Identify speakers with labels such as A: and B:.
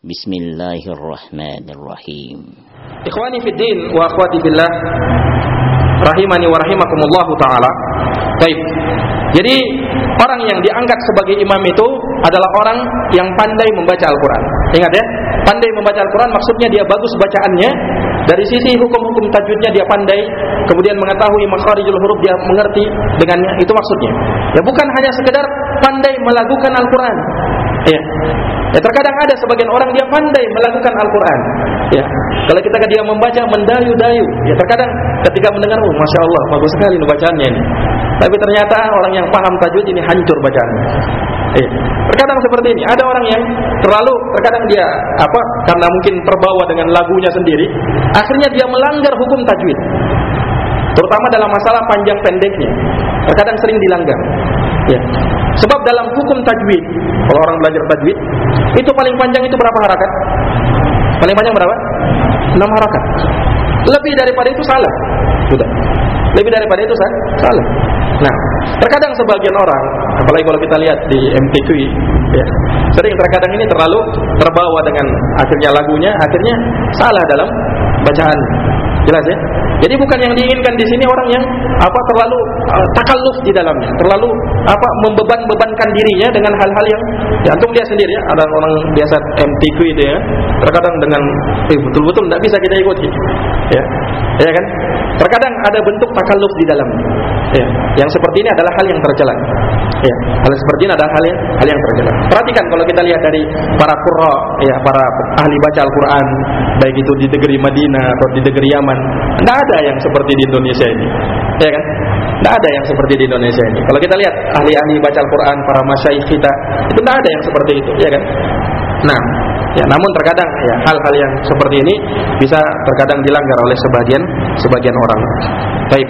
A: Bismillahirrahmanirrahim.
B: Ikhwani fid din wa akhwati fillah rahimani wa rahimakumullah taala. Baik. Jadi orang yang diangkat sebagai imam itu adalah orang yang pandai membaca Al-Qur'an. Ingat ya, pandai membaca Al-Qur'an maksudnya dia bagus bacaannya, dari sisi hukum-hukum tajwidnya dia pandai, kemudian mengetahui makharijul huruf dia mengerti dengannya, itu maksudnya. Ya bukan hanya sekedar pandai melakukan Al-Qur'an. Ya. Ya terkadang ada sebagian orang dia pandai melakukan Al-Quran. Ya, kalau kita dia membaca mendayu-dayu, ya terkadang ketika mendengar, oh masya Allah bagus sekali bacaannya ini. Tapi ternyata orang yang paham tajwid ini hancur bacaannya. Ya. Terkadang seperti ini. Ada orang yang terlalu terkadang dia apa karena mungkin terbawa dengan lagunya sendiri, akhirnya dia melanggar hukum tajwid. Terutama dalam masalah panjang pendeknya. Terkadang sering dilanggar. Ya. Sebab dalam hukum tajwid, kalau orang belajar tajwid, itu paling panjang itu berapa harakat? Paling panjang berapa? 6 harakat. Lebih daripada itu salah. Sudah. Lebih daripada itu salah. Nah, terkadang sebagian orang, apalagi kalau kita lihat di MTQ, ya, sering terkadang ini terlalu terbawa dengan akhirnya lagunya, akhirnya salah dalam bacaan. Jelas ya? Jadi bukan yang diinginkan di sini orang yang apa terlalu uh, takalluf di dalamnya, terlalu apa membeban-bebankan dirinya dengan hal-hal yang ya antum lihat sendiri ya, ada orang biasa MTQ itu ya, terkadang dengan eh, betul-betul tidak bisa kita ikuti. Ya. Ya kan? Terkadang ada bentuk takalluf di dalamnya. Ya. Yang seperti ini adalah hal yang tercela. Ya. Hal seperti ini adalah hal yang hal yang tercela. Perhatikan kalau kita lihat dari para qurra, ya, para ahli baca Al-Qur'an, baik itu di negeri Madinah atau di negeri Yaman, tidak ada yang seperti di Indonesia ini. Ya kan? Tidak ada yang seperti di Indonesia ini. Kalau kita lihat ahli-ahli baca Al-Quran, para masyaikh kita, itu tidak ada yang seperti itu, ya kan? Nah, ya namun terkadang ya hal-hal yang seperti ini bisa terkadang dilanggar oleh sebagian sebagian orang. Baik.